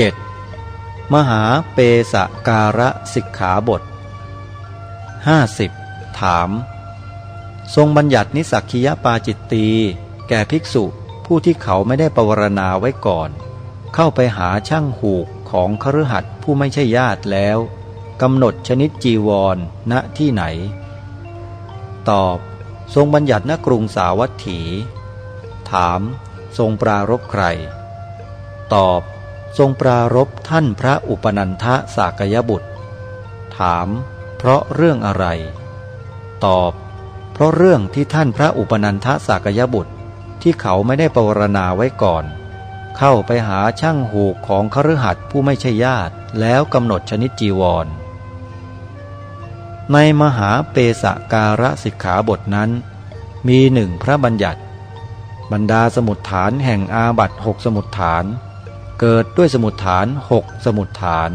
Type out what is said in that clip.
7. มหาเปสการะสิกขาบท 50. ถาม ทรงบัญญัตินิสักคียปาจิตตีแก่ภิกษุผู้ที่เขาไม่ได้ปวารณาไว้ก่อน เข้าไปหาช่างหูกของคฤหัสถ์ผู้ไม่ใช่ญาติแล้วกำหนดชนิดจีวรณที่ไหน ตอบ ทรงบัญญัติณกรุงสาวัตถี ถาม ทรงปรารบใคร ตอบ ทรงปรารบท่านพระอุปนันทสากยบุตร ถาม เพราะเรื่องอะไร ตอบ เพราะเรื่องที่ท่านพระอุปนันทสากยบุตรที่เขาไม่ได้ปวารณาไว้ก่อน เข้าไปหาช่างหูกของคฤหัสถ์ผู้ไม่ใช่ญาติ แล้วกำหนดชนิดจีวร ในมหาเปสการะสิกขาบทนั้น มีหนึ่งพระบัญญัติ บรรดาสมุดฐานแห่งอาบัตหกสมุดฐาน เกิดด้วยสมุดฐานหกสมุดฐาน